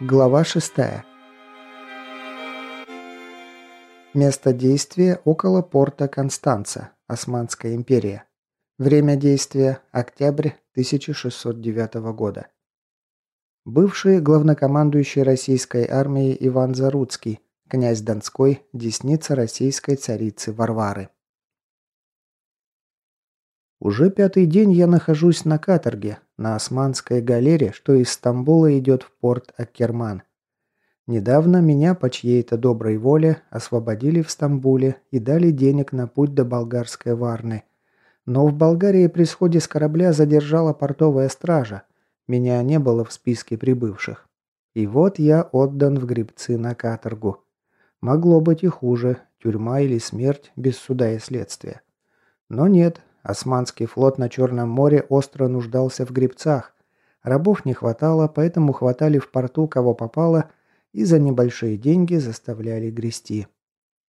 Глава 6. Место действия около порта Констанца, Османская империя. Время действия – октябрь 1609 года. Бывший главнокомандующий российской армией Иван Заруцкий, князь Донской, десница российской царицы Варвары. Уже пятый день я нахожусь на каторге, на османской галере, что из Стамбула идет в порт Аккерман. Недавно меня по чьей-то доброй воле освободили в Стамбуле и дали денег на путь до болгарской Варны. Но в Болгарии при сходе с корабля задержала портовая стража. Меня не было в списке прибывших. И вот я отдан в грибцы на каторгу. Могло быть и хуже, тюрьма или смерть без суда и следствия. Но нет, Османский флот на Черном море остро нуждался в гребцах. Рабов не хватало, поэтому хватали в порту кого попало и за небольшие деньги заставляли грести.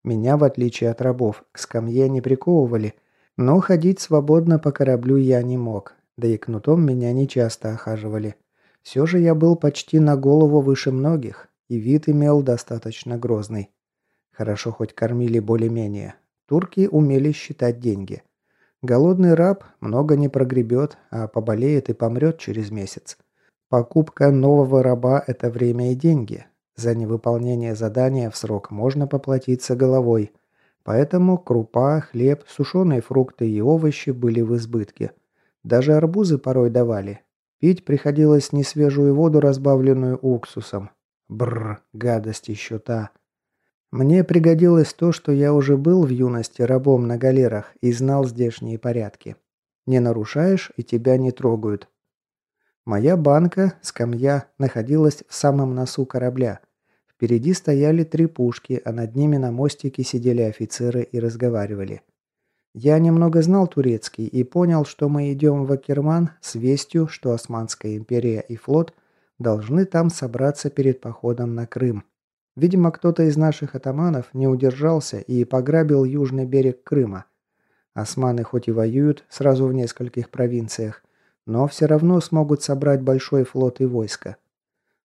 Меня, в отличие от рабов, к скамье не приковывали, но ходить свободно по кораблю я не мог, да и кнутом меня не часто охаживали. Все же я был почти на голову выше многих, и вид имел достаточно грозный. Хорошо хоть кормили более-менее. Турки умели считать деньги. Голодный раб много не прогребет, а поболеет и помрет через месяц. Покупка нового раба – это время и деньги. За невыполнение задания в срок можно поплатиться головой. Поэтому крупа, хлеб, сушеные фрукты и овощи были в избытке. Даже арбузы порой давали. Пить приходилось несвежую воду, разбавленную уксусом. Бррр, гадость еще та. Мне пригодилось то, что я уже был в юности рабом на галерах и знал здешние порядки. Не нарушаешь и тебя не трогают. Моя банка, скамья, находилась в самом носу корабля. Впереди стояли три пушки, а над ними на мостике сидели офицеры и разговаривали. Я немного знал турецкий и понял, что мы идем в Акерман с вестью, что Османская империя и флот должны там собраться перед походом на Крым. Видимо, кто-то из наших атаманов не удержался и пограбил южный берег Крыма. Османы хоть и воюют сразу в нескольких провинциях, но все равно смогут собрать большой флот и войско.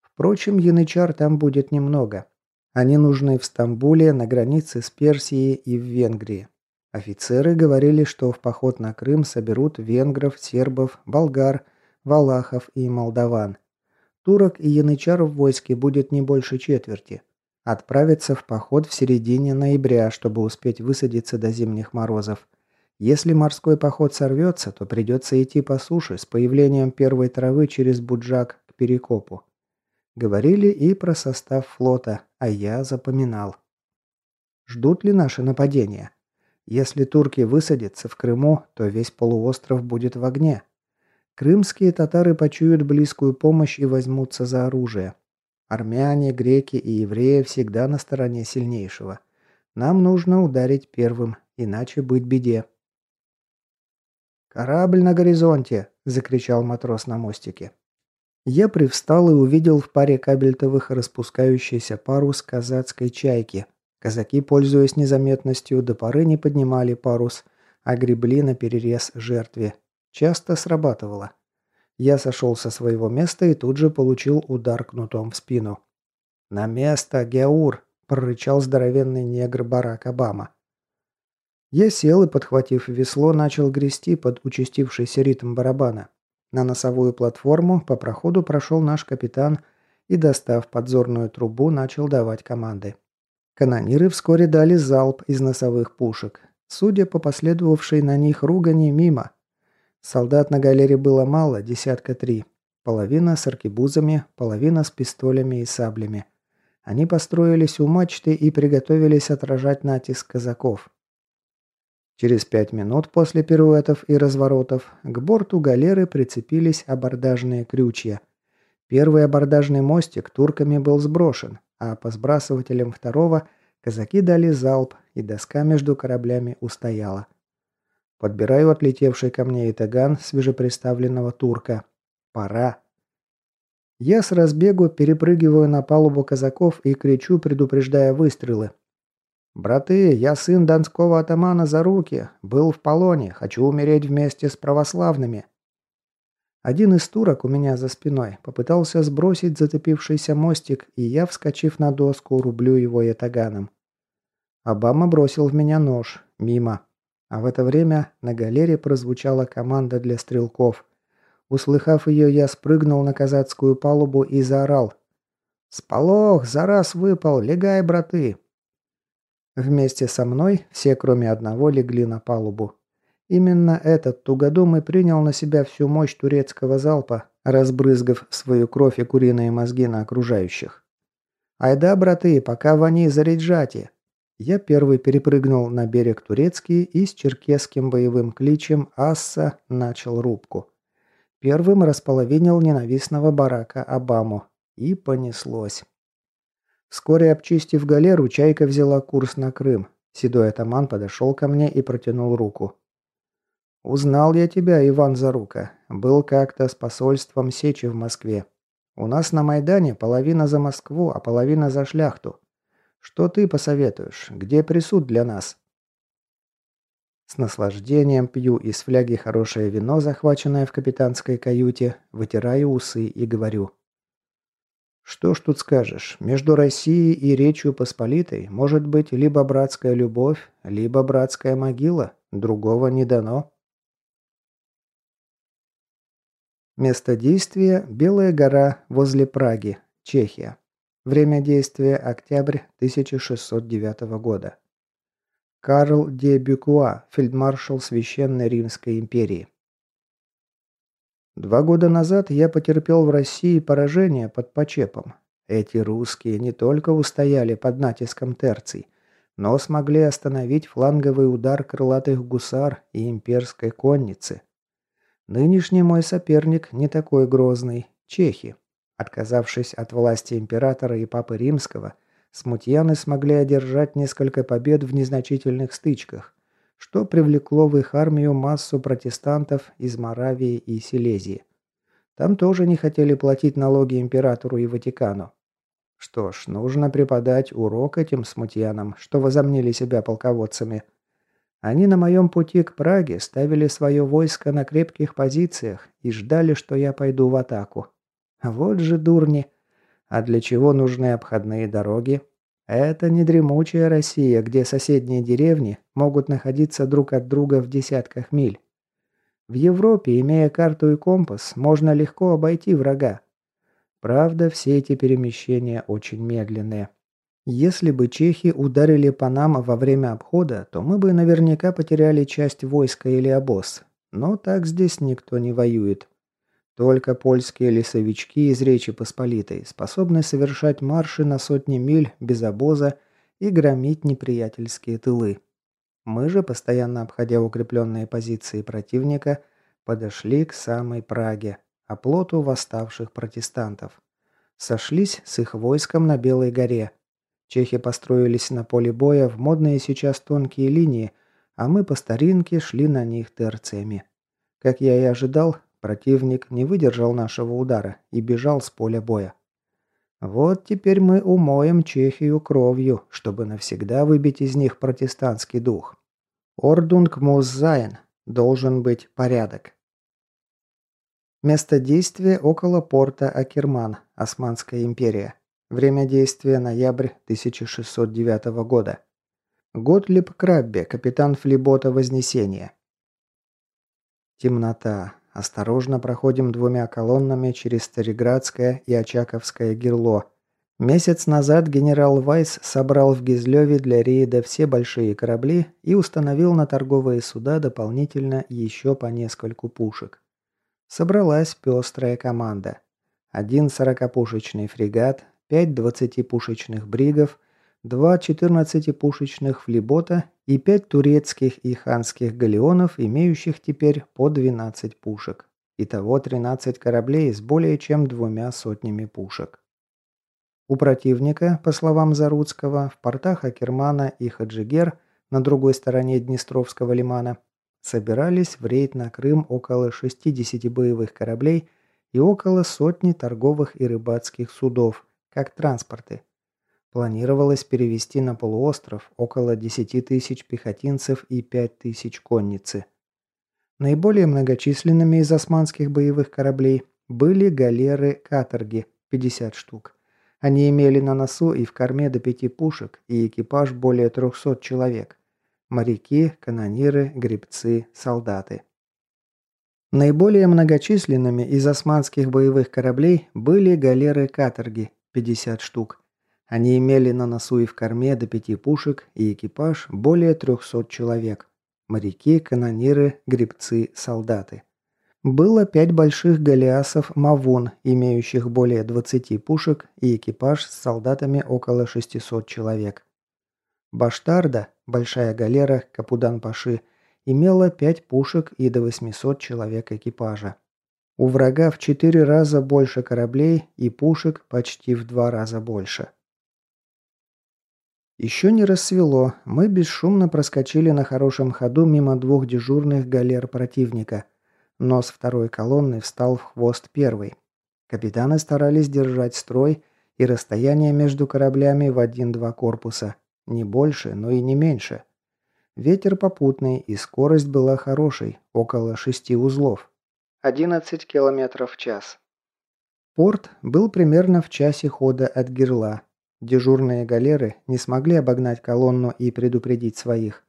Впрочем, янычар там будет немного. Они нужны в Стамбуле, на границе с Персией и в Венгрии. Офицеры говорили, что в поход на Крым соберут венгров, сербов, болгар, валахов и молдаван. Турок и янычар в войске будет не больше четверти. Отправиться в поход в середине ноября, чтобы успеть высадиться до зимних морозов. Если морской поход сорвется, то придется идти по суше с появлением первой травы через Буджак к Перекопу. Говорили и про состав флота, а я запоминал. Ждут ли наши нападения? Если турки высадятся в Крыму, то весь полуостров будет в огне. Крымские татары почуют близкую помощь и возьмутся за оружие. Армяне, греки и евреи всегда на стороне сильнейшего. Нам нужно ударить первым, иначе быть беде. «Корабль на горизонте!» – закричал матрос на мостике. Я привстал и увидел в паре кабельтовых распускающийся парус казацкой чайки. Казаки, пользуясь незаметностью, до поры не поднимали парус, а гребли на перерез жертве. Часто срабатывало. Я сошел со своего места и тут же получил удар кнутом в спину. «На место, Геур!» – прорычал здоровенный негр Барак Обама. Я сел и, подхватив весло, начал грести под участившийся ритм барабана. На носовую платформу по проходу прошел наш капитан и, достав подзорную трубу, начал давать команды. Канониры вскоре дали залп из носовых пушек. Судя по последовавшей на них ругани, мимо – Солдат на галере было мало, десятка три. Половина с аркебузами, половина с пистолями и саблями. Они построились у мачты и приготовились отражать натиск казаков. Через пять минут после пируэтов и разворотов к борту галеры прицепились абордажные крючья. Первый абордажный мостик турками был сброшен, а по сбрасывателям второго казаки дали залп, и доска между кораблями устояла. Подбираю отлетевший ко мне итаган свежеприставленного турка. Пора. Я с разбегу перепрыгиваю на палубу казаков и кричу, предупреждая выстрелы. «Браты, я сын донского атамана за руки, был в полоне, хочу умереть вместе с православными». Один из турок у меня за спиной попытался сбросить затопившийся мостик, и я, вскочив на доску, рублю его ятаганом. Обама бросил в меня нож. Мимо. А в это время на галере прозвучала команда для стрелков. Услыхав ее, я спрыгнул на казацкую палубу и заорал. «Сполох! За раз выпал! Легай, браты!» Вместе со мной все, кроме одного, легли на палубу. Именно этот тугодум и принял на себя всю мощь турецкого залпа, разбрызгав свою кровь и куриные мозги на окружающих. «Айда, браты, пока вони заряджати!» Я первый перепрыгнул на берег турецкий и с черкесским боевым кличем «Асса» начал рубку. Первым располовинил ненавистного барака Обаму. И понеслось. Вскоре обчистив галеру, Чайка взяла курс на Крым. Седой атаман подошел ко мне и протянул руку. «Узнал я тебя, Иван Зарука. Был как-то с посольством Сечи в Москве. У нас на Майдане половина за Москву, а половина за шляхту. Что ты посоветуешь? Где присуд для нас?» С наслаждением пью из фляги хорошее вино, захваченное в капитанской каюте, вытираю усы и говорю – что ж тут скажешь, между Россией и Речью Посполитой может быть либо братская любовь, либо братская могила, другого не дано. Место действия – Белая гора возле Праги, Чехия. Время действия – октябрь 1609 года. Карл де Бюкуа, фельдмаршал Священной Римской империи. Два года назад я потерпел в России поражение под Почепом. Эти русские не только устояли под натиском терций, но смогли остановить фланговый удар крылатых гусар и имперской конницы. Нынешний мой соперник не такой грозный – чехи. Отказавшись от власти императора и папы римского, смутьяны смогли одержать несколько побед в незначительных стычках – что привлекло в их армию массу протестантов из Моравии и Силезии. Там тоже не хотели платить налоги императору и Ватикану. Что ж, нужно преподать урок этим смутьянам, что возомнили себя полководцами. Они на моем пути к Праге ставили свое войско на крепких позициях и ждали, что я пойду в атаку. Вот же дурни. А для чего нужны обходные дороги? Это не дремучая Россия, где соседние деревни могут находиться друг от друга в десятках миль. В Европе, имея карту и компас, можно легко обойти врага. Правда, все эти перемещения очень медленные. Если бы чехи ударили по нам во время обхода, то мы бы наверняка потеряли часть войска или обоз. Но так здесь никто не воюет. Только польские лесовички из Речи Посполитой способны совершать марши на сотни миль без обоза и громить неприятельские тылы. Мы же, постоянно обходя укрепленные позиции противника, подошли к самой Праге, оплоту восставших протестантов. Сошлись с их войском на Белой горе. Чехи построились на поле боя в модные сейчас тонкие линии, а мы по старинке шли на них терциями. Как я и ожидал, Противник не выдержал нашего удара и бежал с поля боя. Вот теперь мы умоем Чехию кровью, чтобы навсегда выбить из них протестантский дух. Ordnung muss sein. Должен быть порядок. Место действия около порта Акерман, Османская империя. Время действия ноябрь 1609 года. Готлиб Краббе, капитан флибота Вознесения. Темнота. Осторожно проходим двумя колоннами через Стариградское и Очаковское гирло. Месяц назад генерал Вайс собрал в Гизлеве для рейда все большие корабли и установил на торговые суда дополнительно еще по нескольку пушек. Собралась пестрая команда. Один сорокопушечный фрегат, пять двадцатипушечных бригов, два четырнадцатипушечных флибота и пять турецких и ханских галеонов, имеющих теперь по 12 пушек. Итого 13 кораблей с более чем двумя сотнями пушек. У противника, по словам Заруцкого, в портах Акермана и Хаджигер на другой стороне Днестровского лимана собирались в рейд на Крым около 60 боевых кораблей и около сотни торговых и рыбацких судов, как транспорты – Планировалось перевести на полуостров около 10 тысяч пехотинцев и 5 тысяч конницы. Наиболее многочисленными из османских боевых кораблей были галеры «Каторги» 50 штук. Они имели на носу и в корме до пяти пушек и экипаж более 300 человек. Моряки, канониры, гребцы, солдаты. Наиболее многочисленными из османских боевых кораблей были галеры «Каторги» 50 штук. Они имели на носу и в корме до пяти пушек и экипаж более 300 человек. Моряки, канониры, гребцы, солдаты. Было пять больших галеасов «Мавун», имеющих более 20 пушек и экипаж с солдатами около 600 человек. Баштарда, большая галера Капудан-Паши, имела 5 пушек и до 800 человек экипажа. У врага в 4 раза больше кораблей и пушек почти в 2 раза больше. Еще не рассвело, мы бесшумно проскочили на хорошем ходу мимо двух дежурных галер противника – Нос второй колонны встал в хвост первой. Капитаны старались держать строй и расстояние между кораблями в один-два корпуса. Не больше, но и не меньше. Ветер попутный и скорость была хорошей, около шести узлов. 11 км в час. Порт был примерно в часе хода от Герла. Дежурные галеры не смогли обогнать колонну и предупредить своих.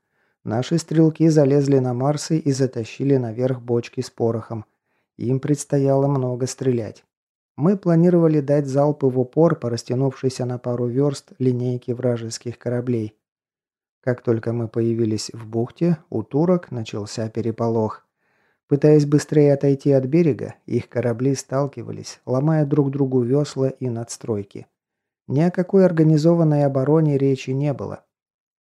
Наши стрелки залезли на Марсы и затащили наверх бочки с порохом. Им предстояло много стрелять. Мы планировали дать залпы в упор по растянувшейся на пару верст линейке вражеских кораблей. Как только мы появились в бухте, у турок начался переполох. Пытаясь быстрее отойти от берега, их корабли сталкивались, ломая друг другу весла и надстройки. Ни о какой организованной обороне речи не было.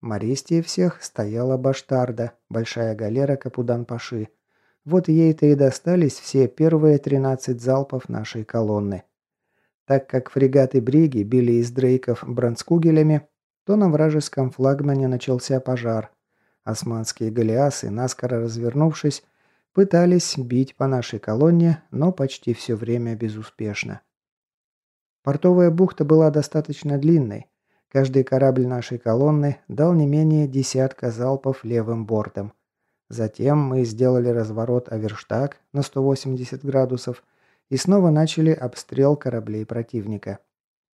Мористее всех стояла Баштарда, большая галера Капудан-Паши. Вот ей-то и достались все первые 13 залпов нашей колонны. Так как фрегаты Бриги били из дрейков бронскугелями, то на вражеском флагмане начался пожар. Османские галеасы, наскоро развернувшись, пытались бить по нашей колонне, но почти все время безуспешно. Портовая бухта была достаточно длинной, Каждый корабль нашей колонны дал не менее десятка залпов левым бортом. Затем мы сделали разворот Аверштаг на 180 градусов и снова начали обстрел кораблей противника.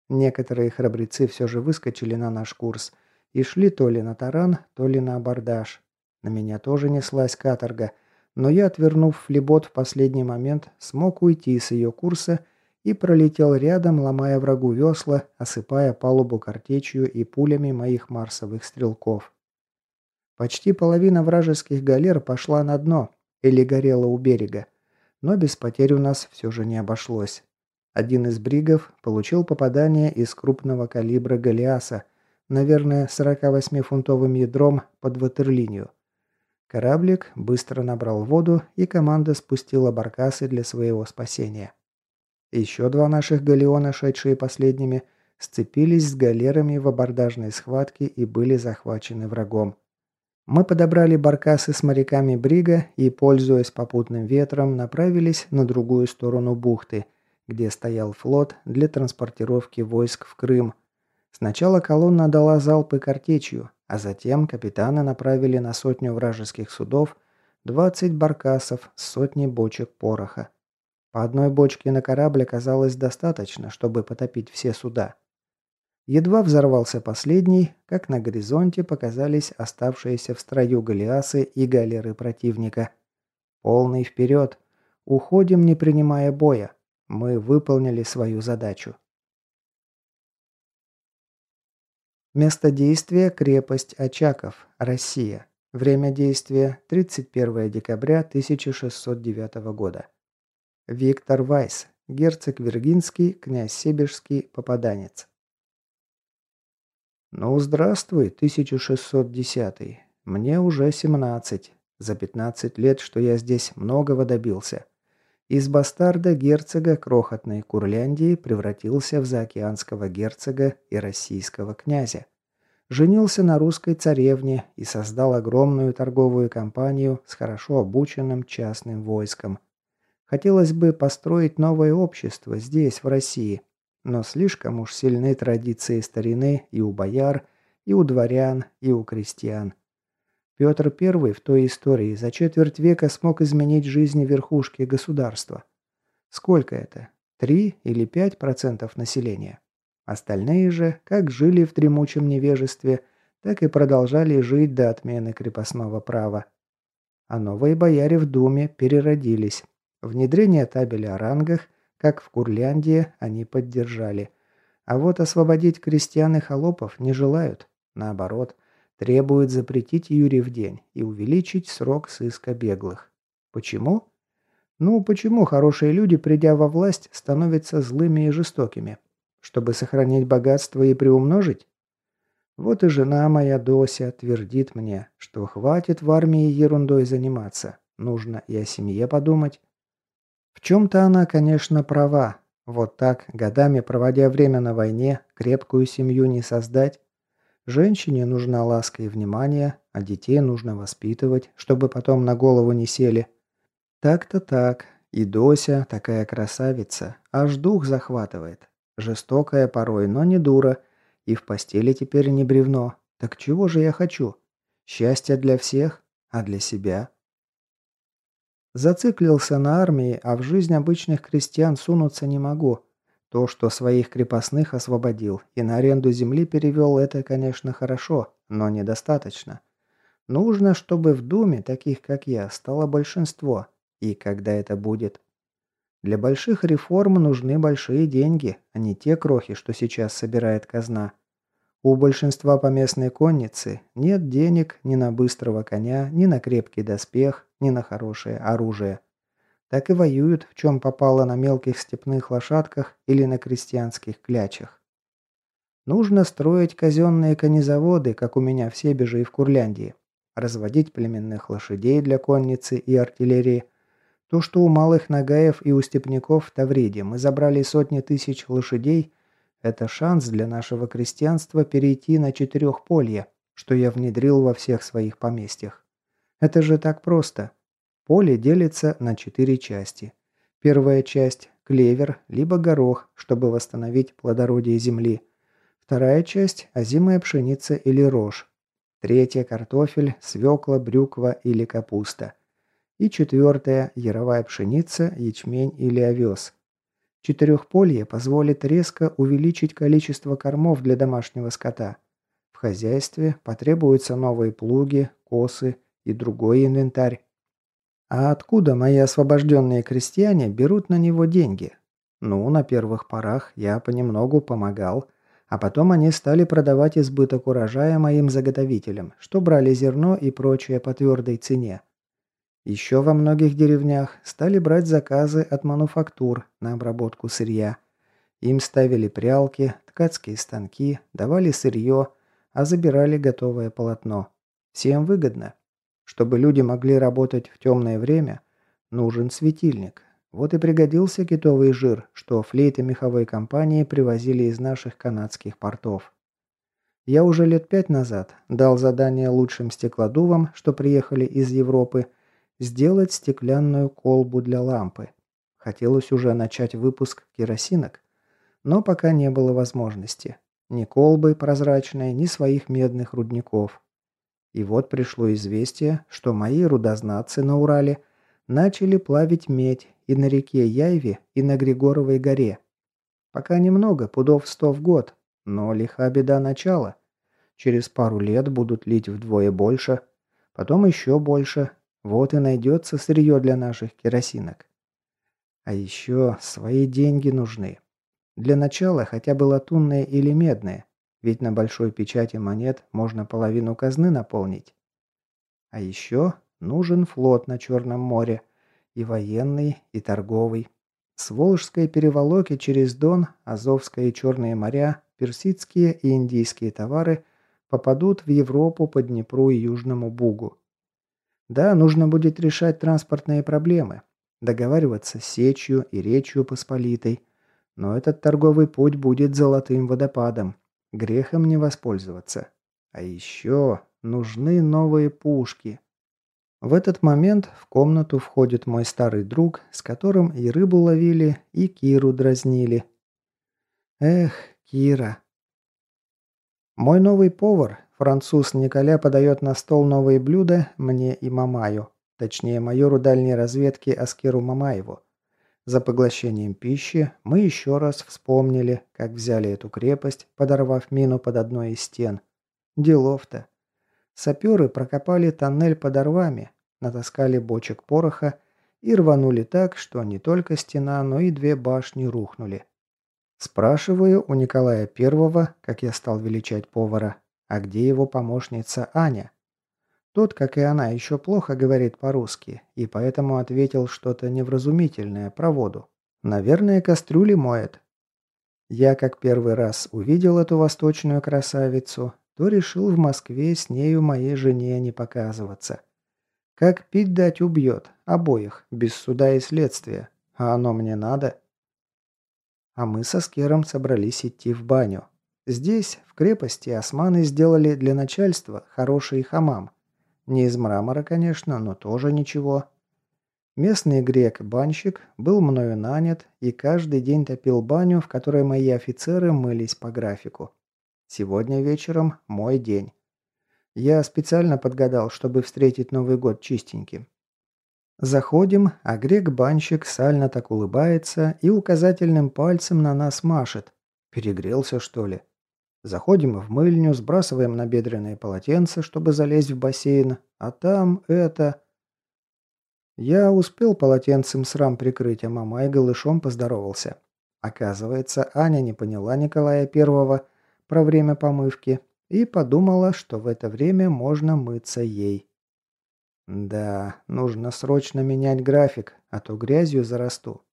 Некоторые храбрецы все же выскочили на наш курс и шли то ли на таран, то ли на абордаж. На меня тоже неслась каторга, но я, отвернув флебот в последний момент, смог уйти с ее курса и пролетел рядом, ломая врагу весла, осыпая палубу картечью и пулями моих марсовых стрелков. Почти половина вражеских галер пошла на дно или горела у берега, но без потерь у нас все же не обошлось. Один из бригов получил попадание из крупного калибра Голиаса, наверное, 48-фунтовым ядром под ватерлинию. Кораблик быстро набрал воду, и команда спустила баркасы для своего спасения. Еще два наших галеона, шедшие последними, сцепились с галерами в абордажной схватке и были захвачены врагом. Мы подобрали баркасы с моряками Брига и, пользуясь попутным ветром, направились на другую сторону бухты, где стоял флот для транспортировки войск в Крым. Сначала колонна дала залпы картечью, а затем капитаны направили на сотню вражеских судов 20 баркасов с сотней бочек пороха. По одной бочке на корабль оказалось достаточно, чтобы потопить все суда. Едва взорвался последний, как на горизонте показались оставшиеся в строю галеасы и галеры противника. Полный вперед! Уходим, не принимая боя. Мы выполнили свою задачу. Место действия – крепость Очаков, Россия. Время действия – 31 декабря 1609 года. Виктор Вайс, герцог Виргинский, князь Себежский, попаданец. «Ну, здравствуй, 1610 Мне уже 17. За 15 лет, что я здесь, многого добился. Из бастарда герцога крохотной Курляндии превратился в заокеанского герцога и российского князя. Женился на русской царевне и создал огромную торговую компанию с хорошо обученным частным войском – Хотелось бы построить новое общество здесь, в России, но слишком уж сильны традиции старины и у бояр, и у дворян, и у крестьян. Петр I в той истории за четверть века смог изменить жизнь верхушки государства. Сколько это? 3 или 5 процентов населения? Остальные же, как жили в дремучем невежестве, так и продолжали жить до отмены крепостного права. А новые бояре в Думе переродились. Внедрение табеля о рангах, как в Курляндии, они поддержали. А вот освободить крестьян и холопов не желают. Наоборот – Требует запретить Юрий в день и увеличить срок сыска беглых. Почему? Ну, почему хорошие люди, придя во власть, становятся злыми и жестокими? Чтобы сохранить богатство и приумножить? Вот и жена моя Дося твердит мне, что хватит в армии ерундой заниматься. Нужно и о семье подумать. В чем-то она, конечно, права. Вот так, годами проводя время на войне, крепкую семью не создать, Женщине нужна ласка и внимание, а детей нужно воспитывать, чтобы потом на голову не сели. Так-то так. И Дося такая красавица, аж дух захватывает. Жестокая порой, но не дура. И в постели теперь не бревно. Так чего же я хочу? Счастье для всех, а для себя? Зациклился на армии, а в жизнь обычных крестьян сунуться не могу. То, что своих крепостных освободил и на аренду земли перевел, это, конечно, хорошо, но недостаточно. Нужно, чтобы в Думе таких, как я, стало большинство. И когда это будет? Для больших реформ нужны большие деньги, а не те крохи, что сейчас собирает казна. У большинства поместной конницы нет денег ни на быстрого коня, ни на крепкий доспех, ни на хорошее оружие так и воюют, в чем попало на мелких степных лошадках или на крестьянских клячах. Нужно строить казенные конезаводы, как у меня в Себеже и в Курляндии, разводить племенных лошадей для конницы и артиллерии. То, что у малых нагаев и у степняков в Тавриде мы забрали сотни тысяч лошадей, это шанс для нашего крестьянства перейти на четырехполье, что я внедрил во всех своих поместьях. Это же так просто. Поле делится на четыре части. Первая часть – клевер, либо горох, чтобы восстановить плодородие земли. Вторая часть – озимая пшеница или рожь. Третья – картофель, свекла, брюква или капуста. И четвертая – яровая пшеница, ячмень или овес. Четырехполье позволит резко увеличить количество кормов для домашнего скота. В хозяйстве потребуются новые плуги, косы и другой инвентарь. А откуда мои освобожденные крестьяне берут на него деньги? Ну, на первых порах я понемногу помогал, а потом они стали продавать избыток урожая моим заготовителям, что брали зерно и прочее по твердой цене. Еще во многих деревнях стали брать заказы от мануфактур на обработку сырья. Им ставили прялки, ткацкие станки, давали сырье, а забирали готовое полотно. Всем выгодно. Чтобы люди могли работать в темное время, нужен светильник. Вот и пригодился китовый жир, что флейты меховой компании привозили из наших канадских портов. Я уже лет пять назад дал задание лучшим стеклодувам, что приехали из Европы, сделать стеклянную колбу для лампы. Хотелось уже начать выпуск керосинок, но пока не было возможности. Ни колбы прозрачной, ни своих медных рудников. И вот пришло известие, что мои рудознатцы на Урале начали плавить медь и на реке Яйве, и на Григоровой горе. Пока немного, пудов сто в год, но лиха беда начала. Через пару лет будут лить вдвое больше, потом еще больше. Вот и найдется сырье для наших керосинок. А еще свои деньги нужны. Для начала хотя бы латунные или медные. Ведь на большой печати монет можно половину казны наполнить. А еще нужен флот на Черном море. И военный, и торговый. С Волжской переволоки через Дон, Азовское и Черные моря, персидские и индийские товары попадут в Европу по Днепру и Южному Бугу. Да, нужно будет решать транспортные проблемы, договариваться с Сечью и Речью Посполитой, но этот торговый путь будет золотым водопадом, Грехом не воспользоваться. А еще нужны новые пушки. В этот момент в комнату входит мой старый друг, с которым и рыбу ловили, и Киру дразнили. Эх, Кира. Мой новый повар, Француз Николя подает на стол новые блюда мне и Мамаю, точнее майору дальней разведки Аскеру Мамаеву. За поглощением пищи мы еще раз вспомнили, как взяли эту крепость, подорвав мину под одной из стен. Делов-то. Саперы прокопали тоннель под орвами, натаскали бочек пороха и рванули так, что не только стена, но и две башни рухнули. Спрашиваю у Николая Первого, как я стал величать повара, а где его помощница Аня? Тот, как и она, еще плохо говорит по-русски, и поэтому ответил что-то невразумительное про воду. Наверное, кастрюли моет. Я, как первый раз увидел эту восточную красавицу, то решил в Москве с нею моей жене не показываться. Как пить дать убьет, обоих, без суда и следствия. А оно мне надо? А мы со Скером собрались идти в баню. Здесь, в крепости, османы сделали для начальства хороший хамам. Не из мрамора, конечно, но тоже ничего. Местный грек-банщик был мною нанят и каждый день топил баню, в которой мои офицеры мылись по графику. Сегодня вечером мой день. Я специально подгадал, чтобы встретить Новый год чистеньким. Заходим, а грек-банщик сально так улыбается и указательным пальцем на нас машет. Перегрелся, что ли? Заходим в мыльню, сбрасываем на бедренные полотенца, чтобы залезть в бассейн, а там это... Я успел полотенцем срам прикрыть, а мамай голышом поздоровался. Оказывается, Аня не поняла Николая Первого про время помывки и подумала, что в это время можно мыться ей. Да, нужно срочно менять график, а то грязью зарасту.